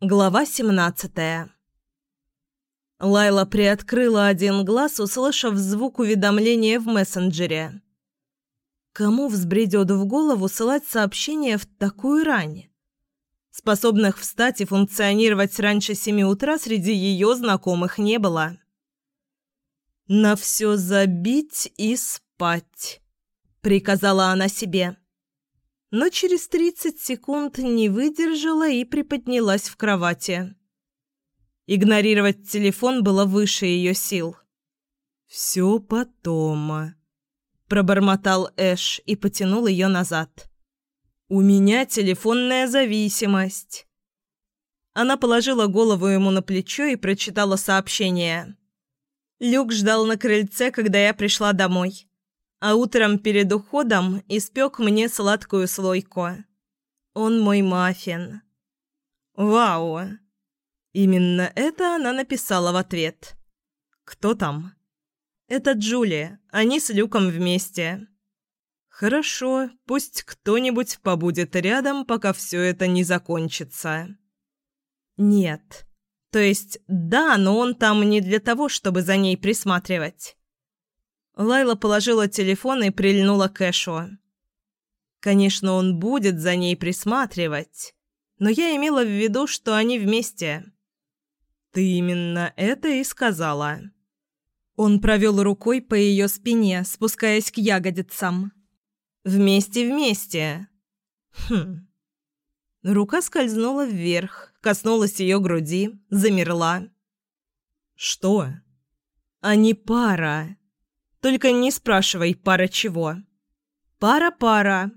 Глава 17 Лайла приоткрыла один глаз, услышав звук уведомления в мессенджере. Кому взбредет в голову ссылать сообщение в такую рань? Способных встать и функционировать раньше семи утра среди ее знакомых не было. «На все забить и спать», — приказала она себе но через 30 секунд не выдержала и приподнялась в кровати. Игнорировать телефон было выше ее сил. «Все потом», — пробормотал Эш и потянул ее назад. «У меня телефонная зависимость». Она положила голову ему на плечо и прочитала сообщение. Люк ждал на крыльце, когда я пришла домой а утром перед уходом испек мне сладкую слойку. Он мой маффин. Вау! Именно это она написала в ответ. Кто там? Это Джулия. Они с Люком вместе. Хорошо, пусть кто-нибудь побудет рядом, пока все это не закончится. Нет. То есть, да, но он там не для того, чтобы за ней присматривать. Лайла положила телефон и прильнула к Эшу. Конечно, он будет за ней присматривать, но я имела в виду, что они вместе. Ты именно это и сказала. Он провел рукой по ее спине, спускаясь к ягодицам. Вместе-вместе. Хм. Рука скользнула вверх, коснулась ее груди, замерла. Что? Они пара. Только не спрашивай, пара чего. Пара-пара.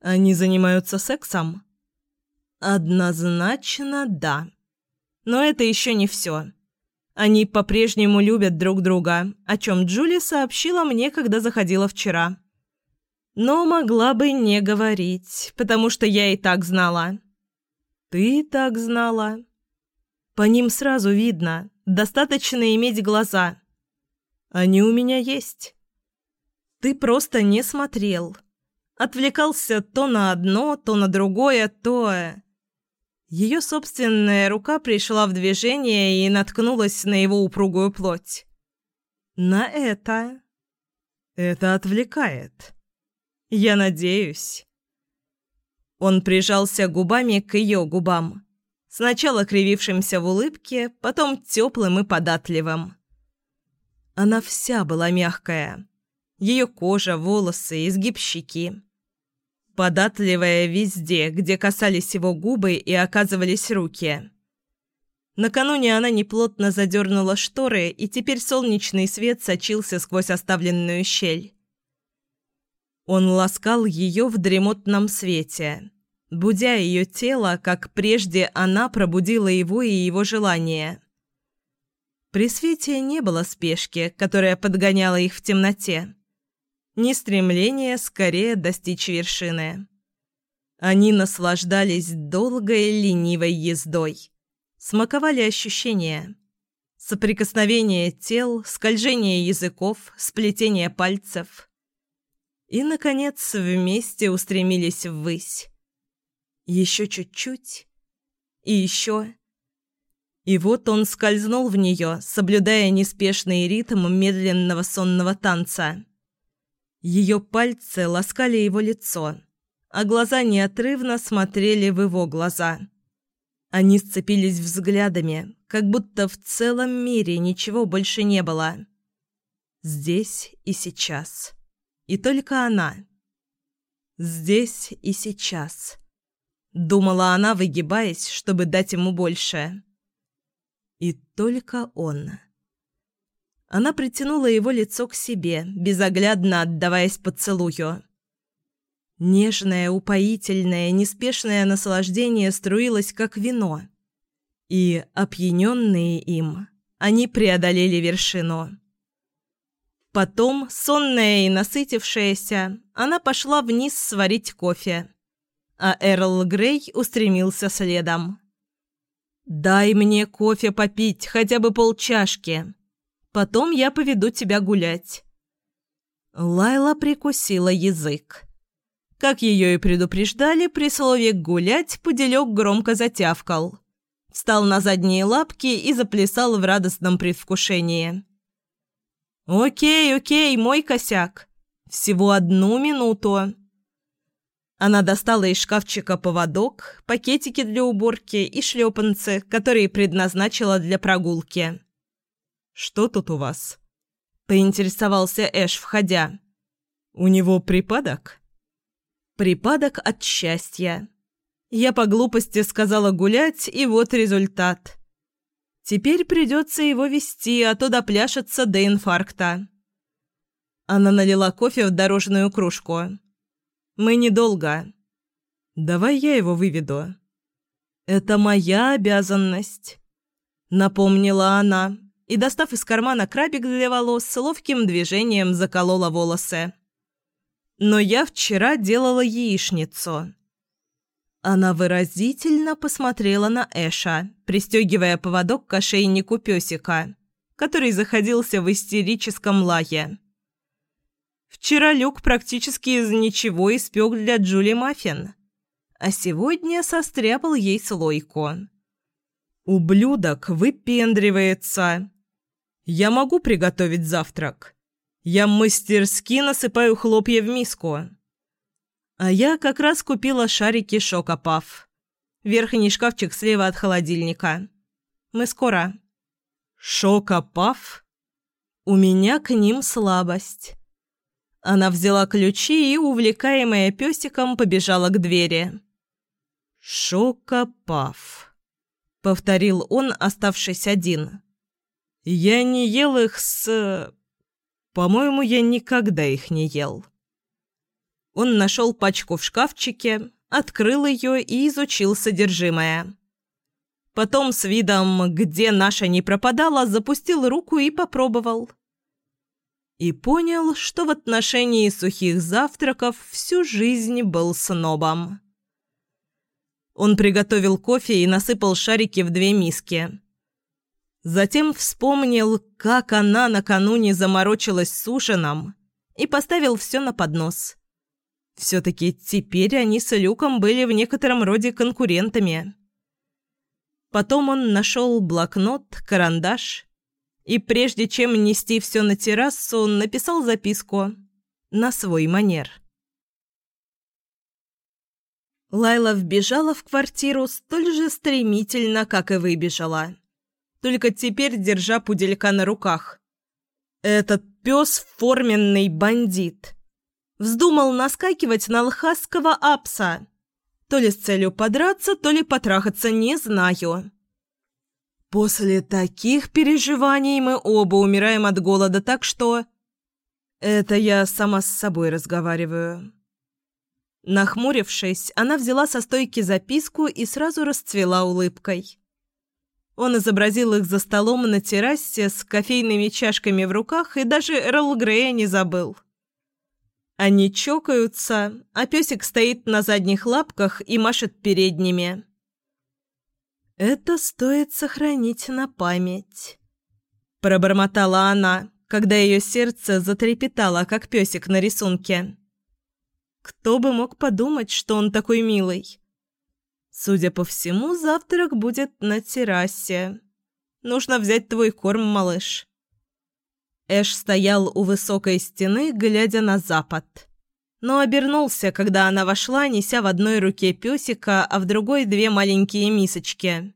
Они занимаются сексом? Однозначно да. Но это еще не все. Они по-прежнему любят друг друга, о чем Джули сообщила мне, когда заходила вчера. Но могла бы не говорить, потому что я и так знала. Ты так знала. По ним сразу видно. Достаточно иметь глаза. Они у меня есть. Ты просто не смотрел. Отвлекался то на одно, то на другое, то... Ее собственная рука пришла в движение и наткнулась на его упругую плоть. На это. Это отвлекает. Я надеюсь. Он прижался губами к ее губам. Сначала кривившимся в улыбке, потом теплым и податливым. Она вся была мягкая. Ее кожа, волосы, изгиб щеки. Податливая везде, где касались его губы и оказывались руки. Накануне она неплотно задернула шторы, и теперь солнечный свет сочился сквозь оставленную щель. Он ласкал ее в дремотном свете, будя ее тело, как прежде она пробудила его и его желание. При свете не было спешки, которая подгоняла их в темноте. Ни стремления скорее достичь вершины. Они наслаждались долгой ленивой ездой. Смаковали ощущения. Соприкосновение тел, скольжение языков, сплетение пальцев. И, наконец, вместе устремились ввысь. Еще чуть-чуть. И еще... И вот он скользнул в нее, соблюдая неспешный ритм медленного сонного танца. Ее пальцы ласкали его лицо, а глаза неотрывно смотрели в его глаза. Они сцепились взглядами, как будто в целом мире ничего больше не было. Здесь и сейчас. И только она. Здесь и сейчас. Думала она, выгибаясь, чтобы дать ему больше. И только он. Она притянула его лицо к себе, безоглядно отдаваясь поцелую. Нежное, упоительное, неспешное наслаждение струилось, как вино. И, опьяненные им, они преодолели вершину. Потом, сонная и насытившаяся, она пошла вниз сварить кофе, а Эрл Грей устремился следом. «Дай мне кофе попить, хотя бы полчашки. Потом я поведу тебя гулять». Лайла прикусила язык. Как ее и предупреждали, при слове «гулять» пуделек громко затявкал. встал на задние лапки и заплясал в радостном предвкушении. «Окей, окей, мой косяк. Всего одну минуту». Она достала из шкафчика поводок, пакетики для уборки и шлепанцы, которые предназначила для прогулки. «Что тут у вас?» – поинтересовался Эш, входя. «У него припадок?» «Припадок от счастья», я по глупости сказала гулять, и вот результат. Теперь придется его вести, а то допляшется до инфаркта. Она налила кофе в дорожную кружку. «Мы недолго. Давай я его выведу». «Это моя обязанность», — напомнила она, и, достав из кармана крабик для волос, с ловким движением заколола волосы. «Но я вчера делала яичницу». Она выразительно посмотрела на Эша, пристегивая поводок к ошейнику песика, который заходился в истерическом лае. Вчера Люк практически из ничего испек для Джули маффин, а сегодня состряпал ей слойку. «Ублюдок выпендривается. Я могу приготовить завтрак. Я мастерски насыпаю хлопья в миску». А я как раз купила шарики Шокопав. Верхний шкафчик слева от холодильника. Мы скоро. Шокопав? У меня к ним слабость. Она взяла ключи и, увлекаемая песиком, побежала к двери. «Шокопав», — повторил он, оставшись один. «Я не ел их с... По-моему, я никогда их не ел». Он нашел пачку в шкафчике, открыл ее и изучил содержимое. Потом с видом «где наша не пропадала» запустил руку и попробовал. И понял, что в отношении сухих завтраков всю жизнь был снобом. Он приготовил кофе и насыпал шарики в две миски. Затем вспомнил, как она накануне заморочилась с ужином и поставил все на поднос. Все-таки теперь они с Люком были в некотором роде конкурентами. Потом он нашел блокнот, карандаш и, прежде чем нести все на террасу, написал записку на свой манер. Лайла вбежала в квартиру столь же стремительно, как и выбежала. Только теперь держа пуделька на руках. «Этот пес – форменный бандит!» Вздумал наскакивать на лхасского апса. То ли с целью подраться, то ли потрахаться, не знаю. После таких переживаний мы оба умираем от голода, так что... Это я сама с собой разговариваю. Нахмурившись, она взяла со стойки записку и сразу расцвела улыбкой. Он изобразил их за столом на террасе с кофейными чашками в руках и даже Эрл Грея не забыл. Они чокаются, а песик стоит на задних лапках и машет передними. «Это стоит сохранить на память», – пробормотала она, когда ее сердце затрепетало, как песик на рисунке. «Кто бы мог подумать, что он такой милый?» «Судя по всему, завтрак будет на террасе. Нужно взять твой корм, малыш». Эш стоял у высокой стены, глядя на запад. Но обернулся, когда она вошла, неся в одной руке песика, а в другой две маленькие мисочки.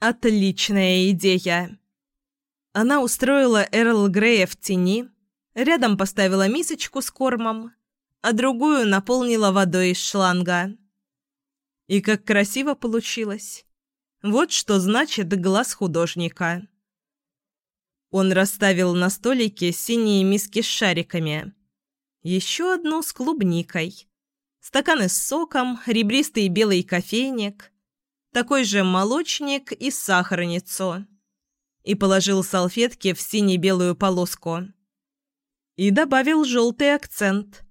«Отличная идея!» Она устроила Эрл Грея в тени, рядом поставила мисочку с кормом, а другую наполнила водой из шланга. И как красиво получилось. Вот что значит глаз художника. Он расставил на столике синие миски с шариками. Еще одну с клубникой. Стаканы с соком, ребристый белый кофейник, такой же молочник и сахарницу. И положил салфетки в сине-белую полоску. И добавил желтый акцент.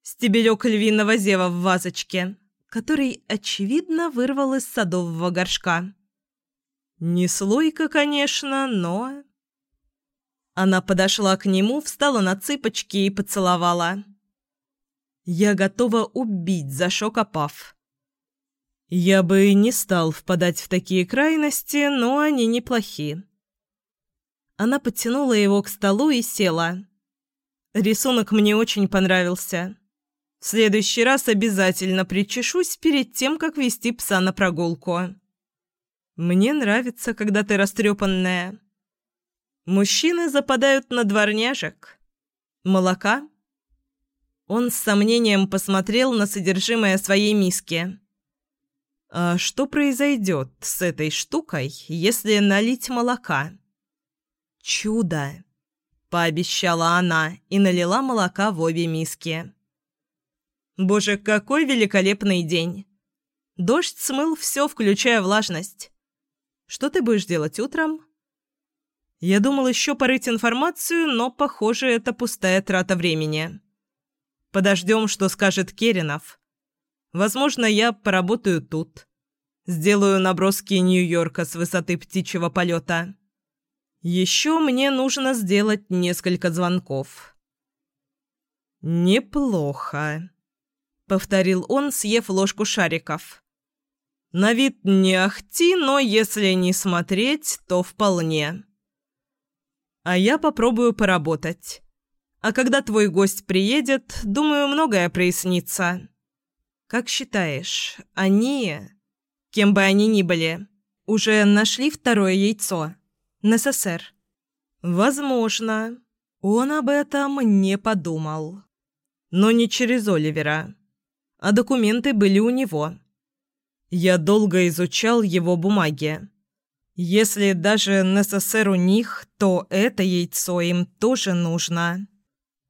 Стебелек львиного зева в вазочке, который, очевидно, вырвал из садового горшка. Не слойка, конечно, но она подошла к нему, встала на цыпочки и поцеловала. «Я готова убить за шокопав». Я бы не стал впадать в такие крайности, но они неплохи. Она подтянула его к столу и села. Рисунок мне очень понравился. В следующий раз обязательно причешусь перед тем, как вести пса на прогулку. Мне нравится, когда ты растрепанная. Мужчины западают на дворняжек. Молока? Он с сомнением посмотрел на содержимое своей миски. А что произойдет с этой штукой, если налить молока? Чудо, пообещала она и налила молока в обе миски. Боже, какой великолепный день. Дождь смыл все, включая влажность. Что ты будешь делать утром? Я думал еще порыть информацию, но, похоже, это пустая трата времени. Подождем, что скажет Керенов. Возможно, я поработаю тут. Сделаю наброски Нью-Йорка с высоты птичьего полета. Еще мне нужно сделать несколько звонков. «Неплохо», — повторил он, съев ложку шариков. «На вид не ахти, но если не смотреть, то вполне» а я попробую поработать. А когда твой гость приедет, думаю, многое прояснится. Как считаешь, они, кем бы они ни были, уже нашли второе яйцо? НССР? Возможно. Он об этом не подумал. Но не через Оливера. А документы были у него. Я долго изучал его бумаги. Если даже НССР у них, то это яйцо им тоже нужно.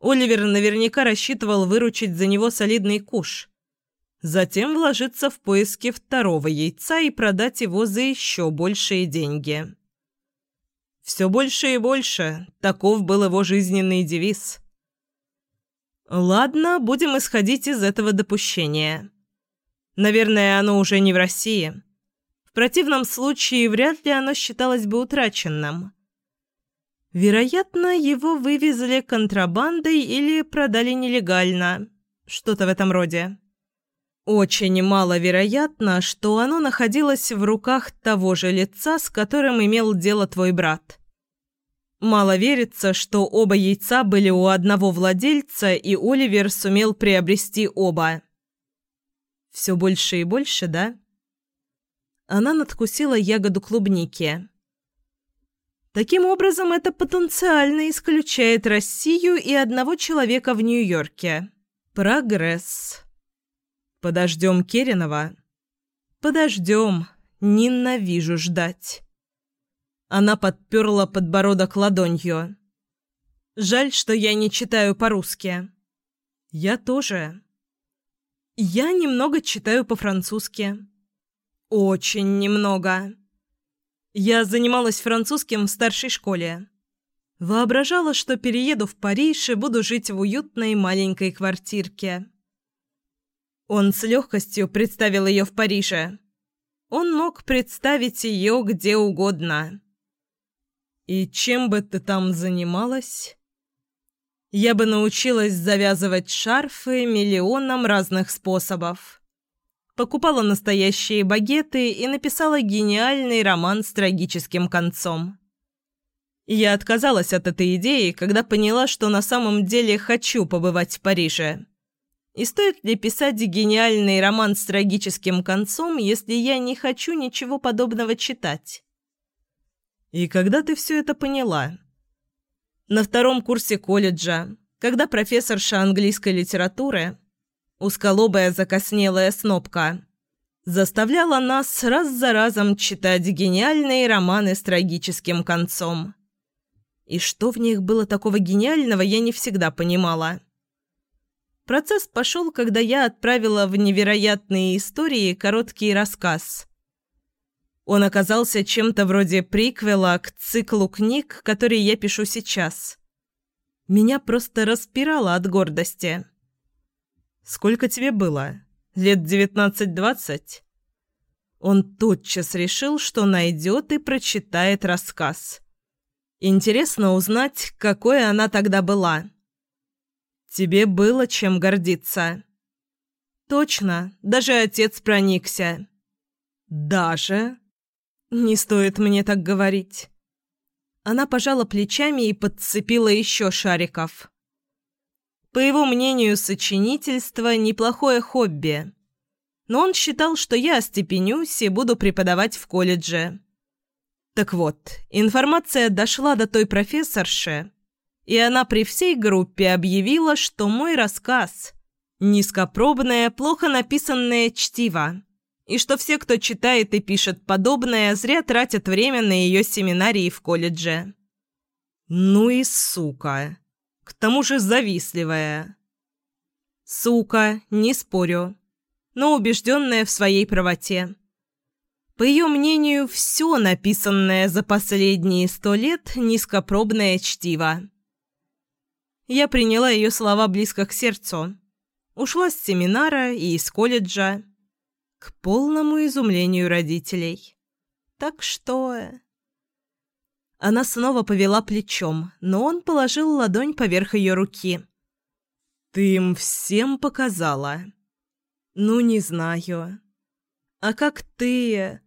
Оливер наверняка рассчитывал выручить за него солидный куш. Затем вложиться в поиски второго яйца и продать его за еще большие деньги. Все больше и больше. Таков был его жизненный девиз. Ладно, будем исходить из этого допущения. Наверное, оно уже не в России противном случае вряд ли оно считалось бы утраченным. Вероятно, его вывезли контрабандой или продали нелегально. Что-то в этом роде. Очень маловероятно, что оно находилось в руках того же лица, с которым имел дело твой брат. Мало верится, что оба яйца были у одного владельца, и Оливер сумел приобрести оба. Все больше и больше, да? Она надкусила ягоду клубники. Таким образом, это потенциально исключает Россию и одного человека в Нью-Йорке. Прогресс. Подождем Керенова? Подождем. Ненавижу ждать. Она подперла подбородок ладонью. Жаль, что я не читаю по-русски. Я тоже. Я немного читаю по-французски. Очень немного. Я занималась французским в старшей школе. Воображала, что перееду в Париж и буду жить в уютной маленькой квартирке. Он с легкостью представил ее в Париже. Он мог представить ее где угодно. «И чем бы ты там занималась?» «Я бы научилась завязывать шарфы миллионом разных способов» покупала настоящие багеты и написала гениальный роман с трагическим концом. Я отказалась от этой идеи, когда поняла, что на самом деле хочу побывать в Париже. И стоит ли писать гениальный роман с трагическим концом, если я не хочу ничего подобного читать? И когда ты все это поняла? На втором курсе колледжа, когда профессорша английской литературы узколобая закоснелая снопка, заставляла нас раз за разом читать гениальные романы с трагическим концом. И что в них было такого гениального, я не всегда понимала. Процесс пошел, когда я отправила в невероятные истории короткий рассказ. Он оказался чем-то вроде приквела к циклу книг, которые я пишу сейчас. Меня просто распирало от гордости. «Сколько тебе было? Лет девятнадцать-двадцать?» Он тотчас решил, что найдет и прочитает рассказ. Интересно узнать, какой она тогда была. «Тебе было чем гордиться». «Точно, даже отец проникся. «Даже?» «Не стоит мне так говорить». Она пожала плечами и подцепила еще шариков. По его мнению, сочинительство – неплохое хобби. Но он считал, что я остепенюсь и буду преподавать в колледже. Так вот, информация дошла до той профессорши, и она при всей группе объявила, что мой рассказ – низкопробное, плохо написанное чтиво, и что все, кто читает и пишет подобное, зря тратят время на ее семинарии в колледже. Ну и сука. К тому же завистливая. Сука, не спорю, но убежденная в своей правоте. По ее мнению, все написанное за последние сто лет – низкопробное чтиво. Я приняла ее слова близко к сердцу. Ушла с семинара и из колледжа. К полному изумлению родителей. Так что... Она снова повела плечом, но он положил ладонь поверх ее руки. «Ты им всем показала?» «Ну, не знаю. А как ты...»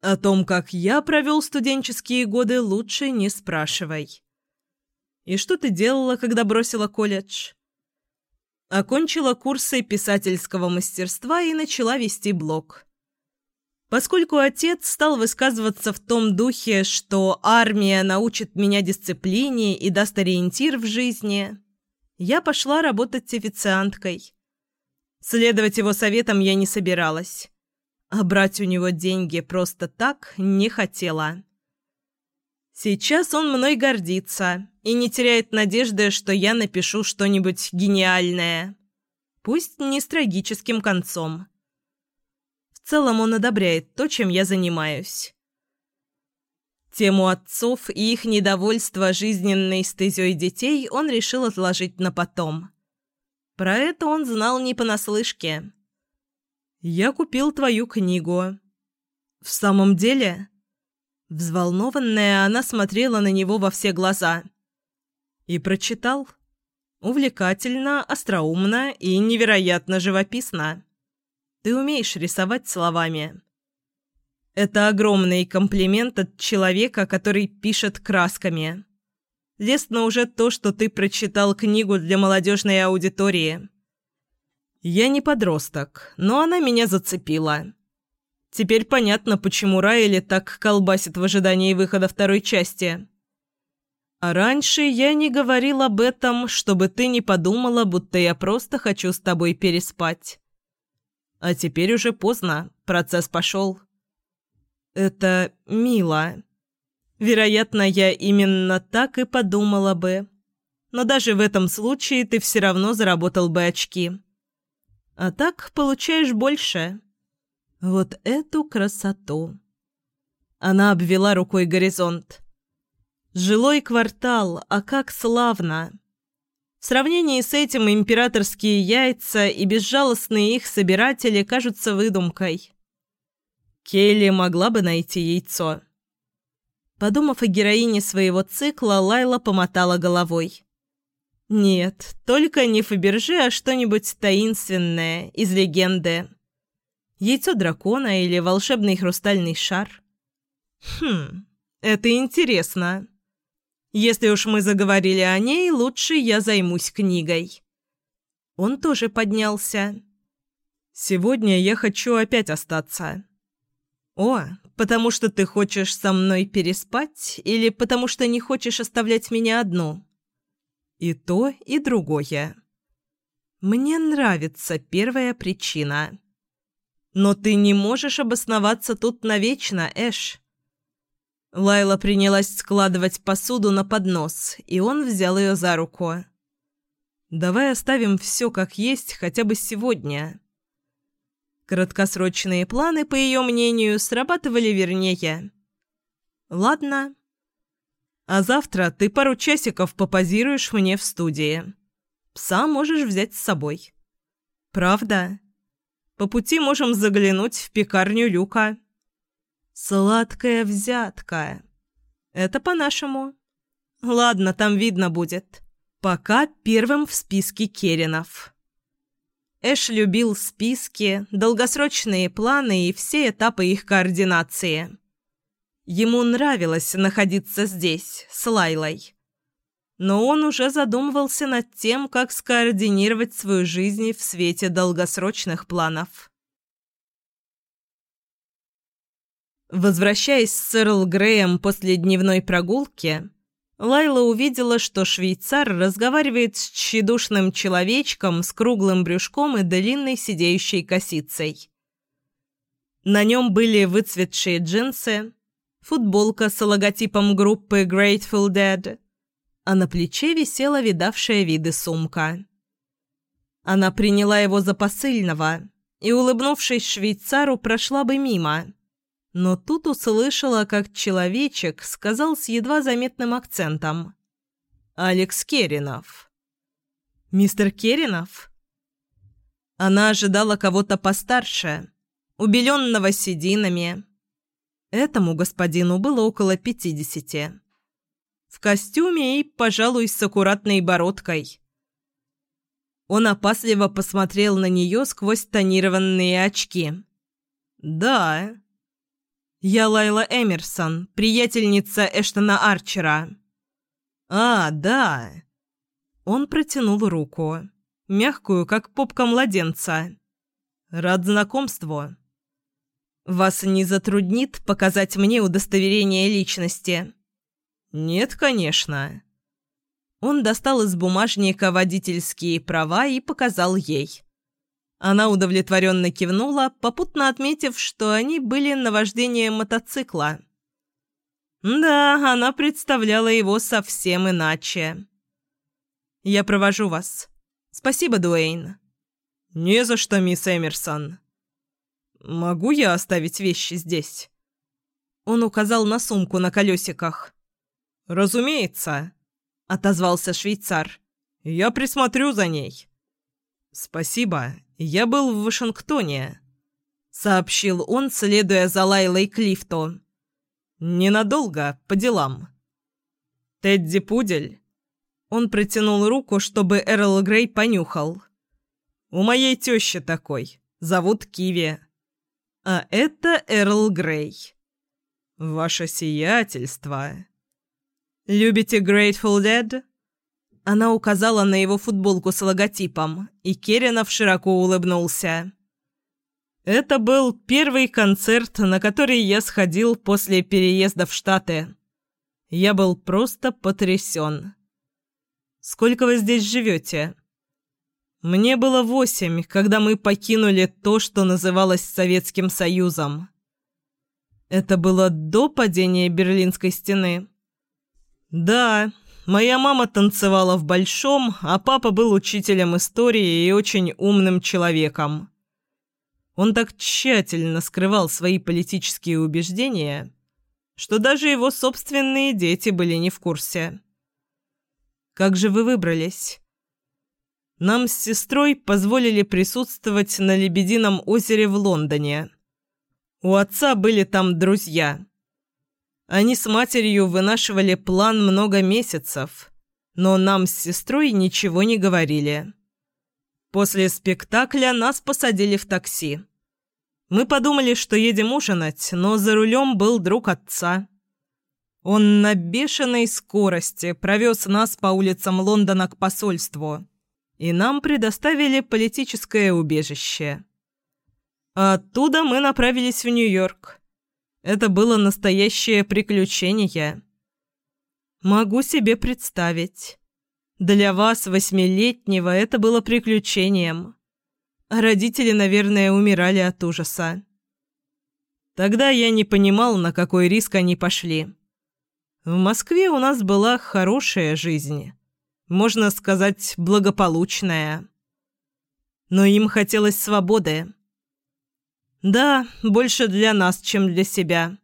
«О том, как я провел студенческие годы, лучше не спрашивай». И что ты делала, когда бросила колледж? Окончила курсы писательского мастерства и начала вести блог. Поскольку отец стал высказываться в том духе, что армия научит меня дисциплине и даст ориентир в жизни, я пошла работать официанткой. Следовать его советам я не собиралась, а брать у него деньги просто так не хотела. Сейчас он мной гордится и не теряет надежды, что я напишу что-нибудь гениальное. Пусть не с трагическим концом. Целом он одобряет то, чем я занимаюсь. Тему отцов и их недовольство жизненной стезей детей он решил отложить на потом. Про это он знал не понаслышке. «Я купил твою книгу». «В самом деле?» Взволнованная, она смотрела на него во все глаза. И прочитал. Увлекательно, остроумно и невероятно живописно. Ты умеешь рисовать словами. Это огромный комплимент от человека, который пишет красками. Лестно уже то, что ты прочитал книгу для молодежной аудитории. Я не подросток, но она меня зацепила. Теперь понятно, почему Райли так колбасит в ожидании выхода второй части. А раньше я не говорил об этом, чтобы ты не подумала, будто я просто хочу с тобой переспать. А теперь уже поздно, процесс пошел. Это мило. Вероятно, я именно так и подумала бы. Но даже в этом случае ты все равно заработал бы очки. А так получаешь больше. Вот эту красоту! Она обвела рукой горизонт. Жилой квартал, а как славно! В сравнении с этим императорские яйца и безжалостные их собиратели кажутся выдумкой. Келли могла бы найти яйцо. Подумав о героине своего цикла, Лайла помотала головой. «Нет, только не Фаберже, а что-нибудь таинственное, из легенды» яйцо дракона или волшебный хрустальный шар. Хм, это интересно. Если уж мы заговорили о ней, лучше я займусь книгой. Он тоже поднялся. Сегодня я хочу опять остаться. О, потому что ты хочешь со мной переспать или потому что не хочешь оставлять меня одну? И то, и другое. Мне нравится первая причина. «Но ты не можешь обосноваться тут навечно, Эш». Лайла принялась складывать посуду на поднос, и он взял ее за руку. «Давай оставим все как есть хотя бы сегодня». Краткосрочные планы, по ее мнению, срабатывали вернее. «Ладно. А завтра ты пару часиков попозируешь мне в студии. Пса можешь взять с собой». «Правда?» По пути можем заглянуть в пекарню Люка. Сладкая взятка. Это по-нашему. Ладно, там видно будет. Пока первым в списке Керенов. Эш любил списки, долгосрочные планы и все этапы их координации. Ему нравилось находиться здесь, с Лайлой. Но он уже задумывался над тем, как скоординировать свою жизнь в свете долгосрочных планов. Возвращаясь с Эрл Греем после дневной прогулки, Лайла увидела, что швейцар разговаривает с тщедушным человечком с круглым брюшком и длинной сидеющей косицей. На нем были выцветшие джинсы, футболка с логотипом группы Grateful Dead, а на плече висела видавшая виды сумка. Она приняла его за посыльного и, улыбнувшись швейцару, прошла бы мимо – но тут услышала, как человечек сказал с едва заметным акцентом. «Алекс Керинов». «Мистер Керинов?» Она ожидала кого-то постарше, убеленного сединами. Этому господину было около пятидесяти. В костюме и, пожалуй, с аккуратной бородкой. Он опасливо посмотрел на нее сквозь тонированные очки. «Да, «Я Лайла Эмерсон, приятельница Эштона Арчера». «А, да». Он протянул руку, мягкую, как попка младенца. «Рад знакомству». «Вас не затруднит показать мне удостоверение личности?» «Нет, конечно». Он достал из бумажника водительские права и показал ей. Она удовлетворенно кивнула, попутно отметив, что они были на вождении мотоцикла. Да, она представляла его совсем иначе. «Я провожу вас. Спасибо, Дуэйн». «Не за что, мисс Эмерсон». «Могу я оставить вещи здесь?» Он указал на сумку на колесиках. «Разумеется», — отозвался швейцар. «Я присмотрю за ней». «Спасибо. Я был в Вашингтоне», — сообщил он, следуя за Лайлой к лифту. «Ненадолго, по делам». «Тедди Пудель?» Он протянул руку, чтобы Эрл Грей понюхал. «У моей тещи такой. Зовут Киви. А это Эрл Грей». «Ваше сиятельство». «Любите Grateful Dead?» Она указала на его футболку с логотипом, и Керенов широко улыбнулся. «Это был первый концерт, на который я сходил после переезда в Штаты. Я был просто потрясен. Сколько вы здесь живете?» «Мне было восемь, когда мы покинули то, что называлось Советским Союзом. Это было до падения Берлинской стены?» «Да, Моя мама танцевала в Большом, а папа был учителем истории и очень умным человеком. Он так тщательно скрывал свои политические убеждения, что даже его собственные дети были не в курсе. «Как же вы выбрались?» Нам с сестрой позволили присутствовать на Лебедином озере в Лондоне. У отца были там друзья. Они с матерью вынашивали план много месяцев, но нам с сестрой ничего не говорили. После спектакля нас посадили в такси. Мы подумали, что едем ужинать, но за рулем был друг отца. Он на бешеной скорости провез нас по улицам Лондона к посольству, и нам предоставили политическое убежище. Оттуда мы направились в Нью-Йорк. Это было настоящее приключение. Могу себе представить. Для вас, восьмилетнего, это было приключением. родители, наверное, умирали от ужаса. Тогда я не понимал, на какой риск они пошли. В Москве у нас была хорошая жизнь. Можно сказать, благополучная. Но им хотелось свободы. Да, больше для нас, чем для себя.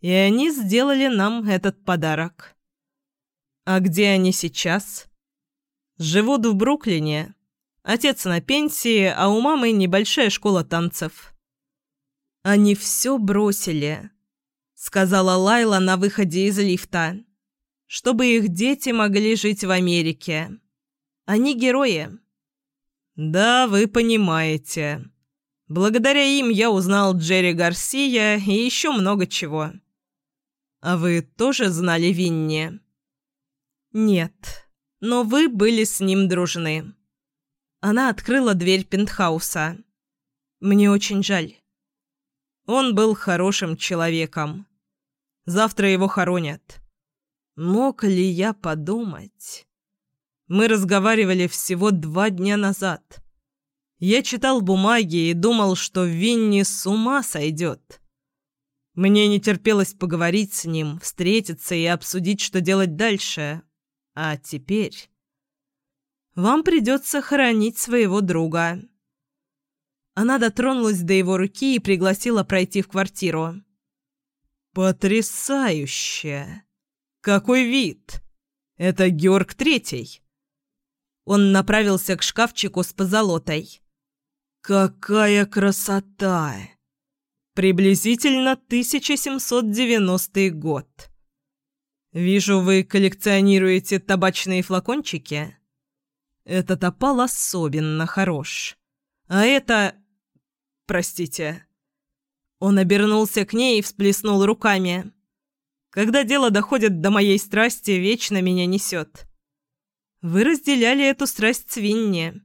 И они сделали нам этот подарок. А где они сейчас? Живут в Бруклине. Отец на пенсии, а у мамы небольшая школа танцев. Они все бросили, сказала Лайла на выходе из лифта, чтобы их дети могли жить в Америке. Они герои. «Да, вы понимаете. Благодаря им я узнал Джерри Гарсия и еще много чего. А вы тоже знали Винни?» «Нет, но вы были с ним дружны». Она открыла дверь пентхауса. «Мне очень жаль. Он был хорошим человеком. Завтра его хоронят. Мог ли я подумать? Мы разговаривали всего два дня назад. Я читал бумаги и думал, что Винни с ума сойдет. Мне не терпелось поговорить с ним, встретиться и обсудить, что делать дальше. А теперь... Вам придется хоронить своего друга. Она дотронулась до его руки и пригласила пройти в квартиру. «Потрясающе! Какой вид! Это Георг Третий!» Он направился к шкафчику с позолотой. «Какая красота!» «Приблизительно 1790 год. Вижу, вы коллекционируете табачные флакончики?» «Этот опал особенно хорош. А это...» Простите». Он обернулся к ней и всплеснул руками. «Когда дело доходит до моей страсти, вечно меня несет». «Вы разделяли эту страсть с Винни».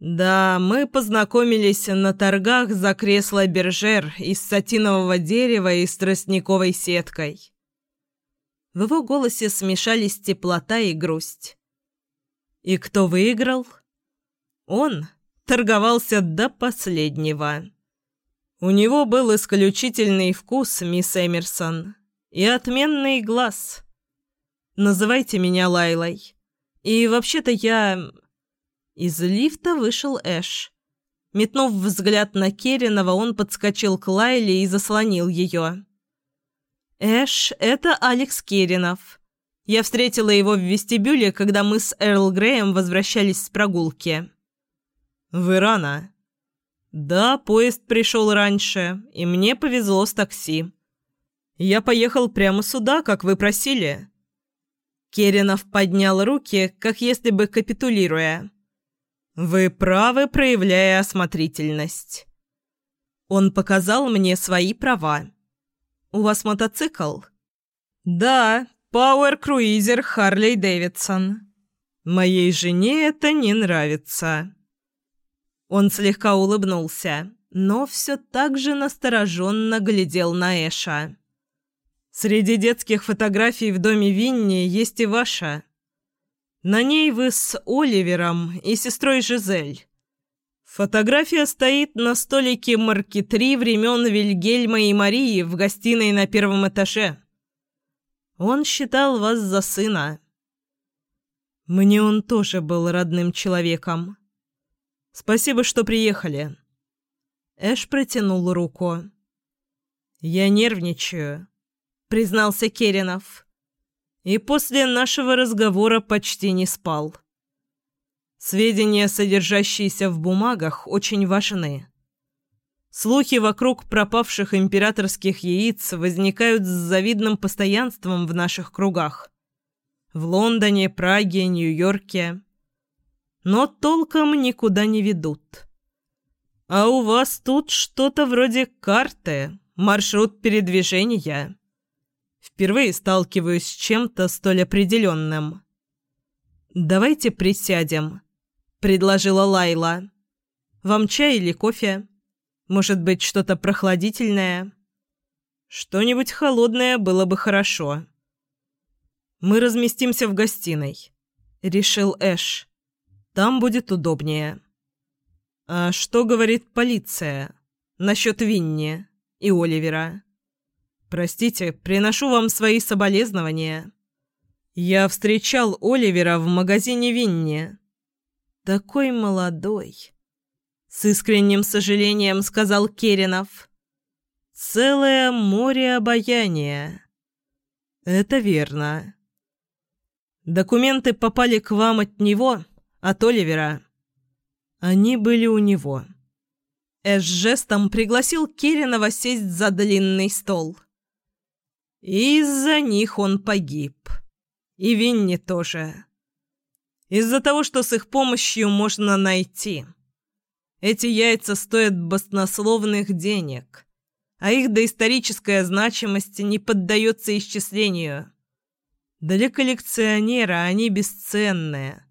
«Да, мы познакомились на торгах за кресло Бержер из сатинового дерева и с тростниковой сеткой». В его голосе смешались теплота и грусть. «И кто выиграл?» «Он, торговался до последнего. У него был исключительный вкус, мисс Эмерсон, и отменный глаз. Называйте меня Лайлой. И вообще-то я... Из лифта вышел Эш. Метнув взгляд на Керенова, он подскочил к Лайле и заслонил ее. «Эш, это Алекс Керенов. Я встретила его в вестибюле, когда мы с Эрл Греем возвращались с прогулки». «Вы рано». «Да, поезд пришел раньше, и мне повезло с такси. Я поехал прямо сюда, как вы просили». Керенов поднял руки, как если бы капитулируя. «Вы правы, проявляя осмотрительность». Он показал мне свои права. «У вас мотоцикл?» «Да, Пауэр Круизер Харлей Дэвидсон. Моей жене это не нравится». Он слегка улыбнулся, но все так же настороженно глядел на Эша. «Среди детских фотографий в доме Винни есть и ваша. На ней вы с Оливером и сестрой Жизель. Фотография стоит на столике марки 3 времен Вильгельма и Марии в гостиной на первом этаже. Он считал вас за сына. Мне он тоже был родным человеком. Спасибо, что приехали». Эш протянул руку. «Я нервничаю», — признался Керенов. «И после нашего разговора почти не спал. Сведения, содержащиеся в бумагах, очень важны. Слухи вокруг пропавших императорских яиц возникают с завидным постоянством в наших кругах. В Лондоне, Праге, Нью-Йорке но толком никуда не ведут. А у вас тут что-то вроде карты, маршрут передвижения. Впервые сталкиваюсь с чем-то столь определенным. «Давайте присядем», — предложила Лайла. «Вам чай или кофе? Может быть, что-то прохладительное?» «Что-нибудь холодное было бы хорошо». «Мы разместимся в гостиной», — решил Эш. Там будет удобнее. А что говорит полиция насчет Винни и Оливера? Простите, приношу вам свои соболезнования. Я встречал Оливера в магазине Винни. Такой молодой. С искренним сожалением сказал Керенов. Целое море обаяния. Это верно. Документы попали к вам от него от Оливера. Они были у него. Эш жестом пригласил Керенова сесть за длинный стол. Из-за них он погиб. И Винни тоже. Из-за того, что с их помощью можно найти. Эти яйца стоят баснословных денег, а их доисторическая значимость не поддается исчислению. Для коллекционера они бесценные.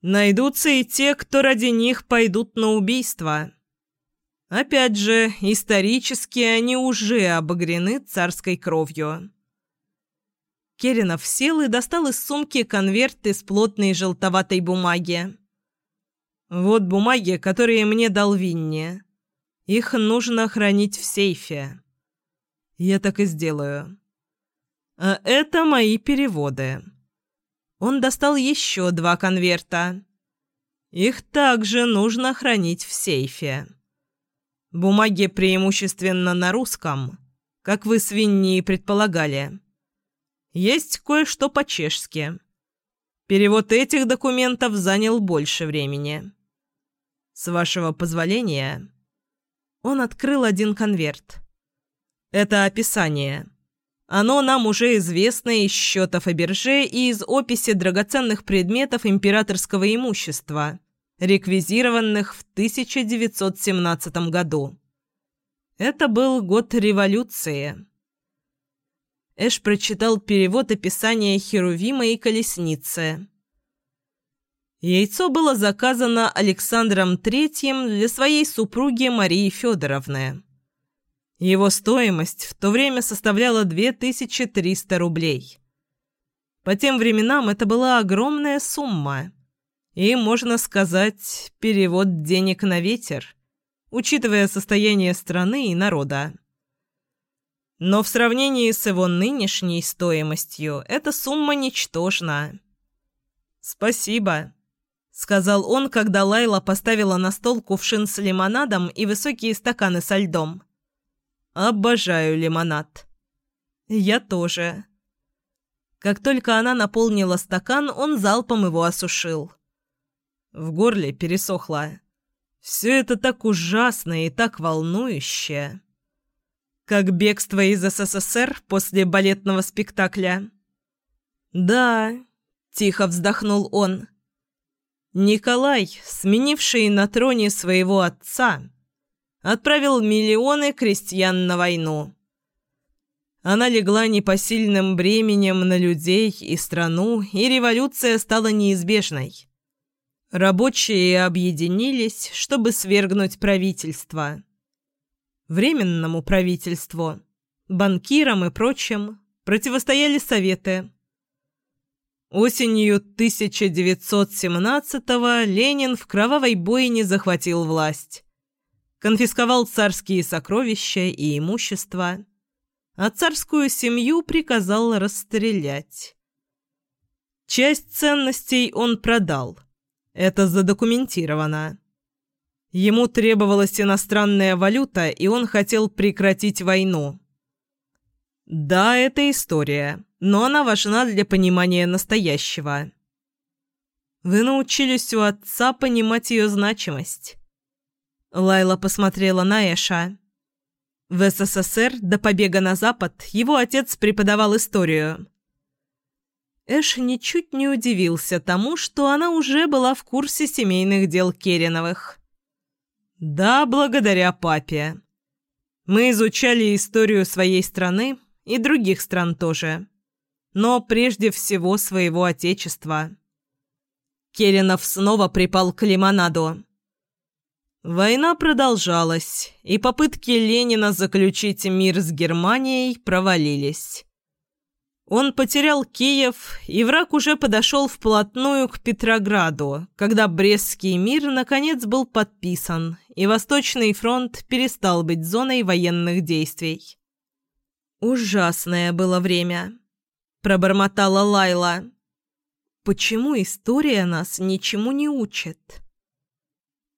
Найдутся и те, кто ради них пойдут на убийство. Опять же, исторически они уже обогрены царской кровью. Керенов сел и достал из сумки конверт из плотной желтоватой бумаги. «Вот бумаги, которые мне дал Винни. Их нужно хранить в сейфе. Я так и сделаю. А это мои переводы». Он достал еще два конверта. Их также нужно хранить в сейфе. Бумаги преимущественно на русском, как вы свиньи предполагали. Есть кое-что по-чешски. Перевод этих документов занял больше времени. С вашего позволения, он открыл один конверт. Это описание. Оно нам уже известно из счета Фаберже и из описи драгоценных предметов императорского имущества, реквизированных в 1917 году. Это был год революции. Эш прочитал перевод описания Херувима и Колесницы. Яйцо было заказано Александром Третьим для своей супруги Марии Федоровны. Его стоимость в то время составляла 2300 рублей. По тем временам это была огромная сумма. И, можно сказать, перевод денег на ветер, учитывая состояние страны и народа. Но в сравнении с его нынешней стоимостью эта сумма ничтожна. «Спасибо», — сказал он, когда Лайла поставила на стол кувшин с лимонадом и высокие стаканы со льдом. «Обожаю лимонад». «Я тоже». Как только она наполнила стакан, он залпом его осушил. В горле пересохло. Все это так ужасно и так волнующе. Как бегство из СССР после балетного спектакля. «Да», — тихо вздохнул он. Николай, сменивший на троне своего отца, отправил миллионы крестьян на войну. Она легла непосильным бременем на людей и страну, и революция стала неизбежной. Рабочие объединились, чтобы свергнуть правительство. Временному правительству, банкирам и прочим противостояли советы. Осенью 1917-го Ленин в кровавой бойне захватил власть. Конфисковал царские сокровища и имущество, а царскую семью приказал расстрелять. Часть ценностей он продал. Это задокументировано. Ему требовалась иностранная валюта, и он хотел прекратить войну. Да, это история, но она важна для понимания настоящего. Вы научились у отца понимать ее значимость. Лайла посмотрела на Эша. В СССР до побега на Запад его отец преподавал историю. Эш ничуть не удивился тому, что она уже была в курсе семейных дел Кереновых. Да, благодаря папе. Мы изучали историю своей страны и других стран тоже. Но прежде всего своего отечества. Керенов снова припал к лимонаду. Война продолжалась, и попытки Ленина заключить мир с Германией провалились. Он потерял Киев, и враг уже подошел вплотную к Петрограду, когда Брестский мир наконец был подписан, и Восточный фронт перестал быть зоной военных действий. «Ужасное было время», – пробормотала Лайла. «Почему история нас ничему не учит?»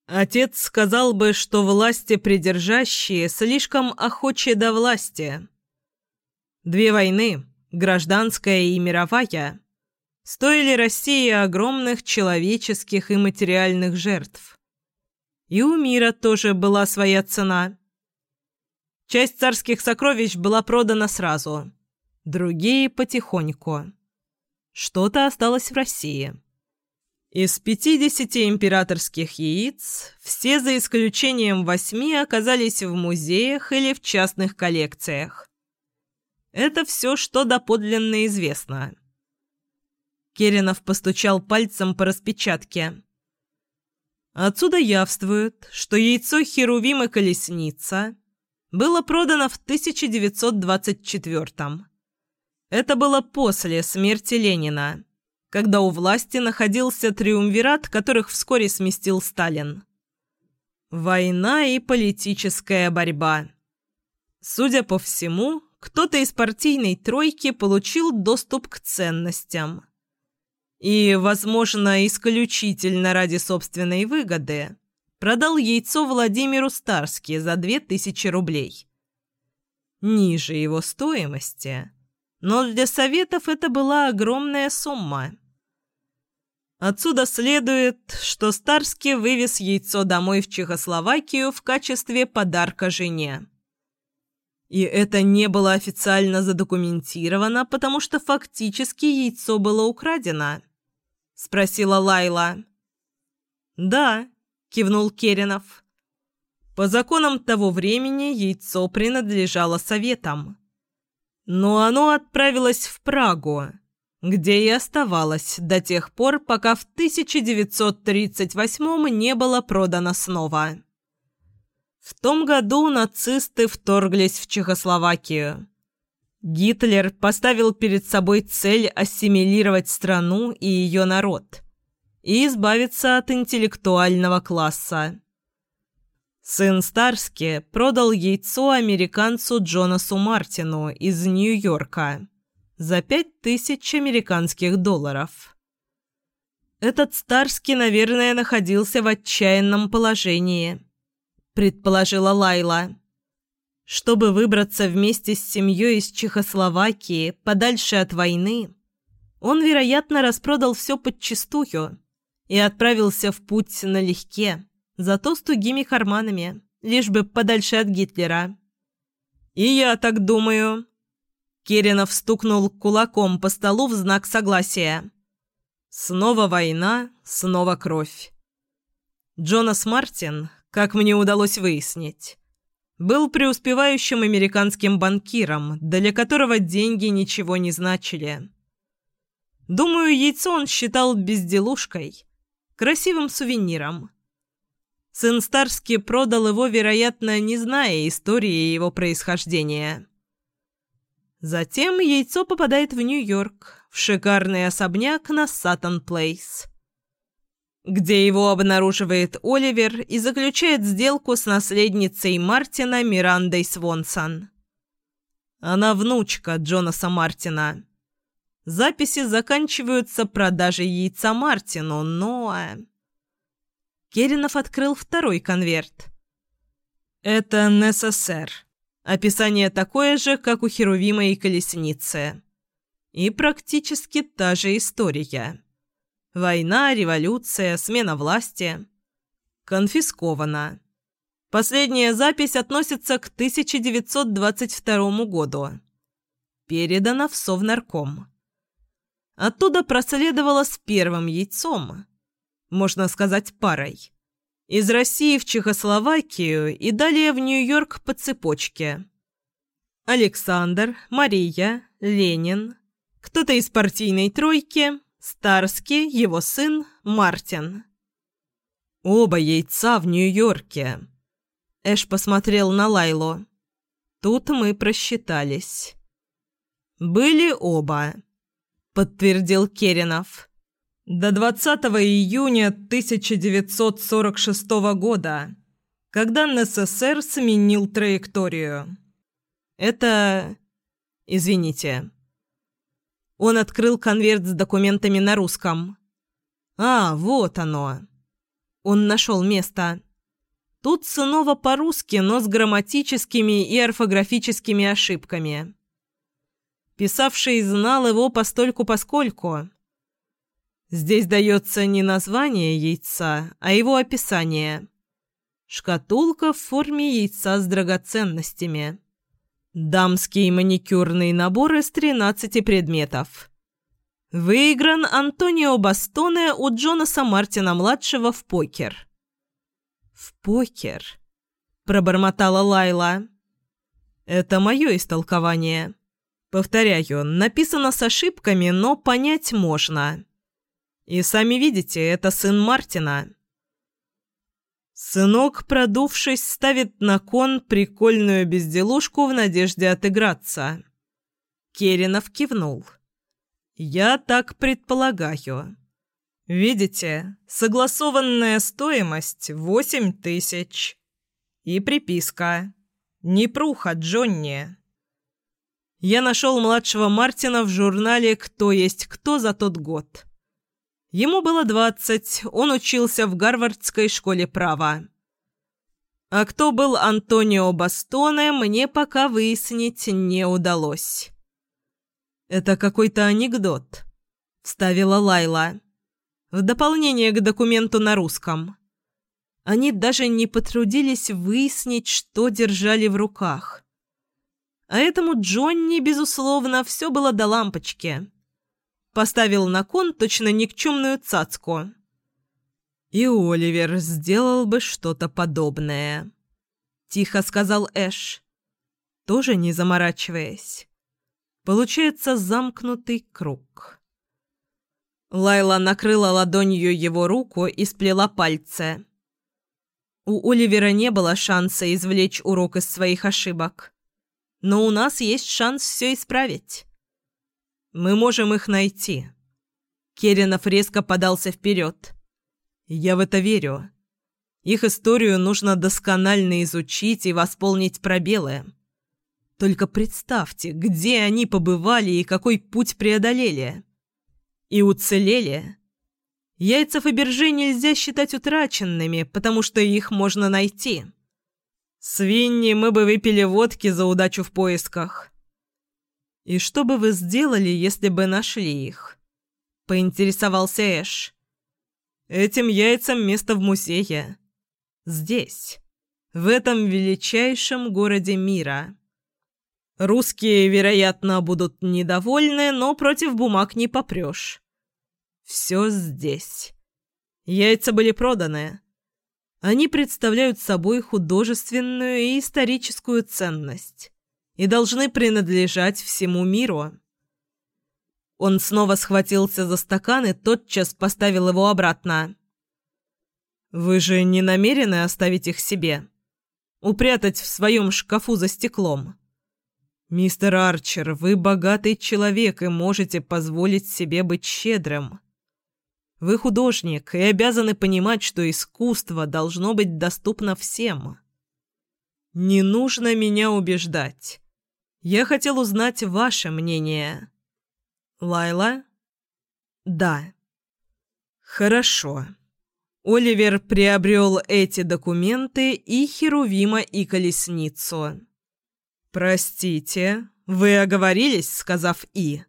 Отец сказал бы, что власти придержащие слишком охочи до власти. Две войны гражданская и мировая, стоили России огромных человеческих и материальных жертв. И у мира тоже была своя цена. Часть царских сокровищ была продана сразу, другие – потихоньку. Что-то осталось в России. Из 50 императорских яиц все за исключением восьми оказались в музеях или в частных коллекциях. Это все, что доподлинно известно. Керенов постучал пальцем по распечатке. Отсюда явствует, что яйцо Херувима Колесница было продано в 1924 -м. Это было после смерти Ленина когда у власти находился триумвират, которых вскоре сместил Сталин. Война и политическая борьба. Судя по всему, кто-то из партийной тройки получил доступ к ценностям. И, возможно, исключительно ради собственной выгоды, продал яйцо Владимиру Старски за 2000 рублей. Ниже его стоимости, но для Советов это была огромная сумма. Отсюда следует, что Старский вывез яйцо домой в Чехословакию в качестве подарка жене. И это не было официально задокументировано, потому что фактически яйцо было украдено. Спросила Лайла. «Да», — кивнул Керенов. «По законам того времени яйцо принадлежало советам. Но оно отправилось в Прагу» где и оставалась до тех пор, пока в 1938 не было продано снова. В том году нацисты вторглись в Чехословакию. Гитлер поставил перед собой цель ассимилировать страну и ее народ и избавиться от интеллектуального класса. Сын Старски продал яйцо американцу Джонасу Мартину из Нью-Йорка за пять тысяч американских долларов. Этот Старский, наверное, находился в отчаянном положении, предположила Лайла. Чтобы выбраться вместе с семьей из Чехословакии подальше от войны, он, вероятно, распродал все подчистую и отправился в путь налегке, зато с тугими карманами, лишь бы подальше от Гитлера. «И я так думаю», Керенов стукнул кулаком по столу в знак согласия. Снова война, снова кровь. Джонас Мартин, как мне удалось выяснить, был преуспевающим американским банкиром, для которого деньги ничего не значили. Думаю, яйцо он считал безделушкой, красивым сувениром. Сын Старски продал его, вероятно, не зная истории его происхождения. Затем яйцо попадает в Нью-Йорк, в шикарный особняк на Саттон-Плейс, где его обнаруживает Оливер и заключает сделку с наследницей Мартина Мирандой Свонсон. Она внучка Джонаса Мартина. Записи заканчиваются продажей яйца Мартину, но... Керенов открыл второй конверт. «Это НССР», Описание такое же, как у Херувима и Колесницы. И практически та же история. Война, революция, смена власти. Конфисковано. Последняя запись относится к 1922 году. Передана в Совнарком. Оттуда проследовала с первым яйцом, можно сказать, парой из России в Чехословакию и далее в Нью-Йорк по цепочке. Александр, Мария, Ленин, кто-то из партийной тройки, Старский, его сын, Мартин. Оба яйца в Нью-Йорке. Эш посмотрел на Лайлу. Тут мы просчитались. «Были оба», — подтвердил Керенов. До 20 июня 1946 года, когда НССР сменил траекторию. Это... Извините. Он открыл конверт с документами на русском. А, вот оно. Он нашел место. Тут снова по-русски, но с грамматическими и орфографическими ошибками. Писавший знал его постольку-поскольку. Здесь дается не название яйца, а его описание. Шкатулка в форме яйца с драгоценностями. Дамский маникюрный набор из 13 предметов. Выигран Антонио Бастоне у Джонаса Мартина-младшего в покер. «В покер», – пробормотала Лайла. «Это мое истолкование. Повторяю, написано с ошибками, но понять можно. И сами видите, это сын Мартина». Сынок, продувшись, ставит на кон прикольную безделушку в надежде отыграться. Керенов кивнул. «Я так предполагаю. Видите, согласованная стоимость — восемь тысяч. И приписка. Непруха, Джонни». Я нашел младшего Мартина в журнале «Кто есть кто» за тот год. Ему было двадцать, он учился в Гарвардской школе права. А кто был Антонио Бастоне, мне пока выяснить не удалось. «Это какой-то анекдот», — вставила Лайла. «В дополнение к документу на русском». Они даже не потрудились выяснить, что держали в руках. А этому Джонни, безусловно, все было до лампочки. Поставил на кон точно никчемную цацку. И Оливер сделал бы что-то подобное. Тихо сказал Эш, тоже не заморачиваясь. Получается замкнутый круг. Лайла накрыла ладонью его руку и сплела пальцы. У Оливера не было шанса извлечь урок из своих ошибок. Но у нас есть шанс все исправить. Мы можем их найти. Керенов резко подался вперед. Я в это верю. Их историю нужно досконально изучить и восполнить пробелы. Только представьте, где они побывали и какой путь преодолели. И уцелели. Яйца Фаберже нельзя считать утраченными, потому что их можно найти. Свиньи мы бы выпили водки за удачу в поисках. И что бы вы сделали, если бы нашли их? Поинтересовался Эш. Этим яйцам место в музее. Здесь. В этом величайшем городе мира. Русские, вероятно, будут недовольны, но против бумаг не попрешь. Все здесь. Яйца были проданы. Они представляют собой художественную и историческую ценность и должны принадлежать всему миру. Он снова схватился за стакан и тотчас поставил его обратно. «Вы же не намерены оставить их себе? Упрятать в своем шкафу за стеклом?» «Мистер Арчер, вы богатый человек и можете позволить себе быть щедрым. Вы художник и обязаны понимать, что искусство должно быть доступно всем. Не нужно меня убеждать. Я хотел узнать ваше мнение». «Лайла?» «Да». «Хорошо». Оливер приобрел эти документы и Херувима и Колесницу. «Простите, вы оговорились, сказав «и».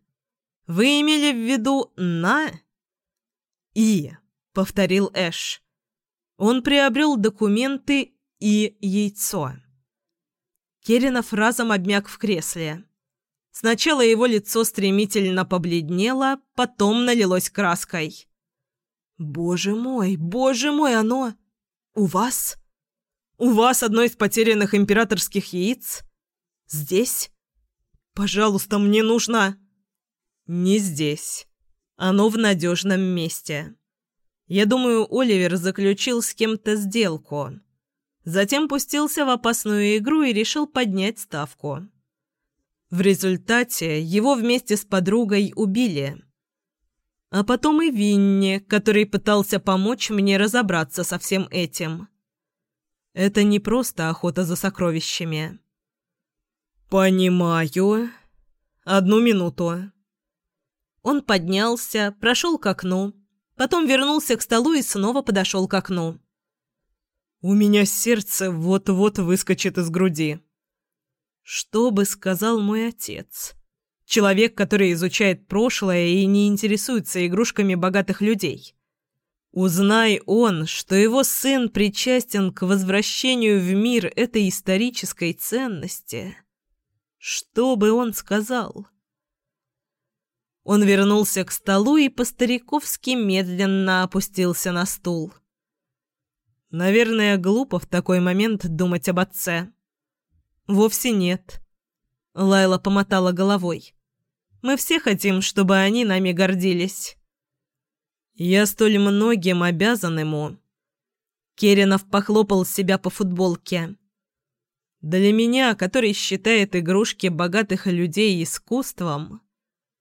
Вы имели в виду «на»?» «И», — повторил Эш. Он приобрел документы и яйцо. Керенов разом обмяк в кресле. Сначала его лицо стремительно побледнело, потом налилось краской. «Боже мой, боже мой, оно... У вас? У вас одно из потерянных императорских яиц?» Здесь? Пожалуйста, мне нужно...» «Не здесь. Оно в надежном месте. Я думаю, Оливер заключил с кем-то сделку. Затем пустился в опасную игру и решил поднять ставку. В результате его вместе с подругой убили. А потом и Винни, который пытался помочь мне разобраться со всем этим. Это не просто охота за сокровищами». «Понимаю. Одну минуту». Он поднялся, прошел к окну, потом вернулся к столу и снова подошел к окну. «У меня сердце вот-вот выскочит из груди». Что бы сказал мой отец? Человек, который изучает прошлое и не интересуется игрушками богатых людей. Узнай он, что его сын причастен к возвращению в мир этой исторической ценности. Что бы он сказал? Он вернулся к столу и по-стариковски медленно опустился на стул. Наверное, глупо в такой момент думать об отце. Вовсе нет. Лайла помотала головой. Мы все хотим, чтобы они нами гордились. Я столь многим обязан ему. Керенов похлопал себя по футболке. Для меня, который считает игрушки богатых людей искусством,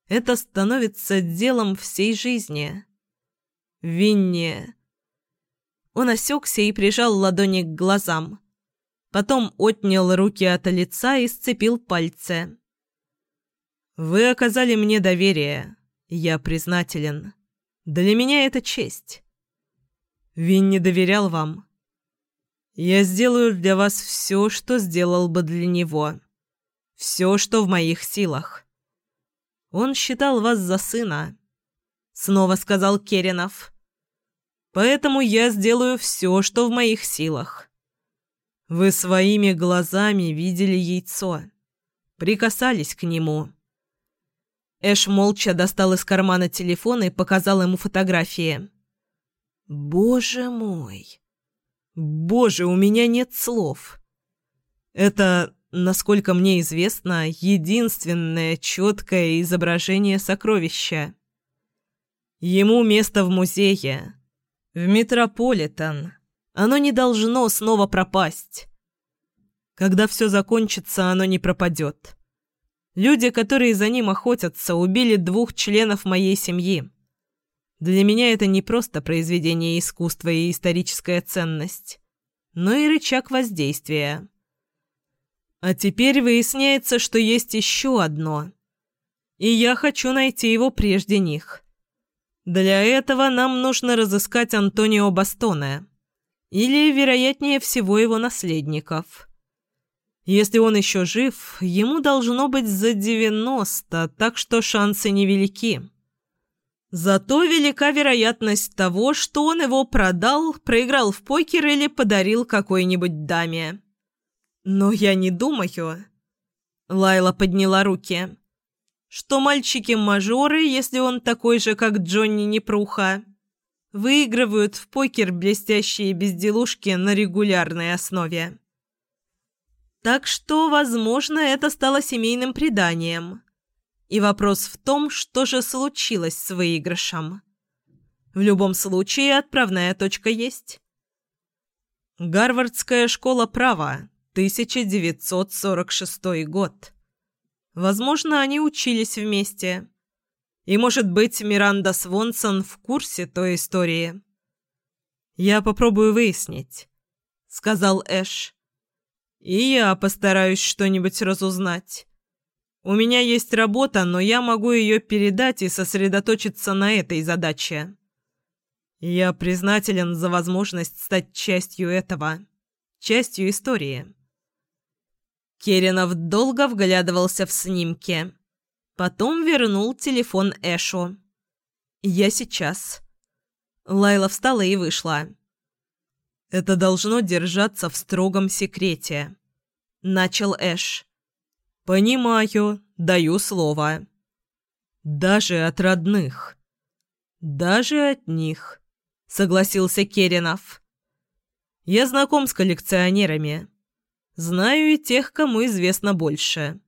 это становится делом всей жизни. Винни. Он осекся и прижал ладони к глазам. Потом отнял руки от лица и сцепил пальцы. «Вы оказали мне доверие. Я признателен. Для меня это честь. Винни доверял вам. Я сделаю для вас все, что сделал бы для него. Все, что в моих силах. Он считал вас за сына, снова сказал Керенов. Поэтому я сделаю все, что в моих силах. Вы своими глазами видели яйцо, прикасались к нему. Эш молча достал из кармана телефон и показал ему фотографии. «Боже мой!» Боже, у меня нет слов. Это, насколько мне известно, единственное четкое изображение сокровища. Ему место в музее. В Метрополитен. Оно не должно снова пропасть. Когда все закончится, оно не пропадет. Люди, которые за ним охотятся, убили двух членов моей семьи. Для меня это не просто произведение искусства и историческая ценность, но и рычаг воздействия. А теперь выясняется, что есть еще одно. И я хочу найти его прежде них. Для этого нам нужно разыскать Антонио Бастоне. Или, вероятнее всего, его наследников. Если он еще жив, ему должно быть за 90, так что шансы невелики. Зато велика вероятность того, что он его продал, проиграл в покер или подарил какой-нибудь даме. Но я не думаю... Лайла подняла руки. Что мальчики-мажоры, если он такой же, как Джонни Непруха, выигрывают в покер блестящие безделушки на регулярной основе. Так что, возможно, это стало семейным преданием. И вопрос в том, что же случилось с выигрышем. В любом случае, отправная точка есть. Гарвардская школа права, 1946 год. Возможно, они учились вместе. И, может быть, Миранда Свонсон в курсе той истории. «Я попробую выяснить», — сказал Эш. «И я постараюсь что-нибудь разузнать». У меня есть работа, но я могу ее передать и сосредоточиться на этой задаче. Я признателен за возможность стать частью этого, частью истории. Керенов долго вглядывался в снимки. Потом вернул телефон Эшу. «Я сейчас». Лайла встала и вышла. «Это должно держаться в строгом секрете», — начал Эш. «Понимаю, даю слово. Даже от родных. Даже от них», — согласился Керенов. «Я знаком с коллекционерами. Знаю и тех, кому известно больше.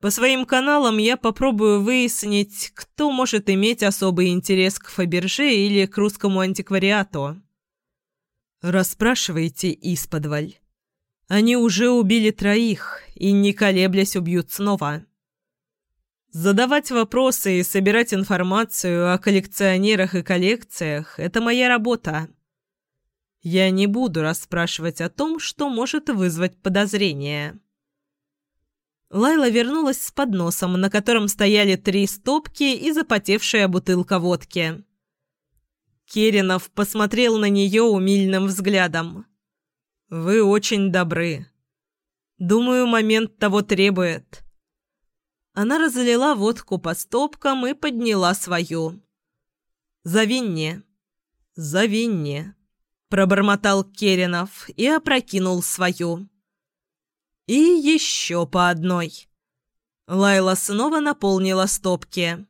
По своим каналам я попробую выяснить, кто может иметь особый интерес к Фаберже или к русскому антиквариату. Расспрашивайте исподволь». Они уже убили троих и, не колеблясь, убьют снова. Задавать вопросы и собирать информацию о коллекционерах и коллекциях – это моя работа. Я не буду расспрашивать о том, что может вызвать подозрения. Лайла вернулась с подносом, на котором стояли три стопки и запотевшая бутылка водки. Керенов посмотрел на нее умильным взглядом. «Вы очень добры. Думаю, момент того требует». Она разлила водку по стопкам и подняла свою. «За Винни! За Винни!» – пробормотал Керенов и опрокинул свою. «И еще по одной». Лайла снова наполнила стопки.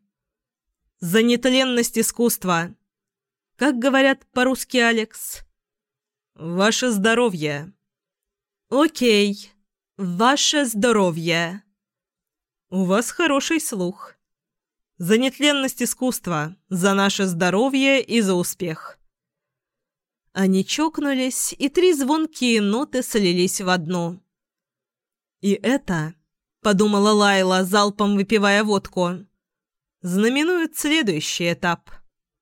За нетленность искусства. Как говорят по-русски Алекс? Ваше здоровье. Окей. Ваше здоровье. У вас хороший слух. За нетленность искусства, за наше здоровье и за успех. Они чокнулись, и три звонкие ноты слились в одну. И это, подумала Лайла, залпом выпивая водку, знаменует следующий этап.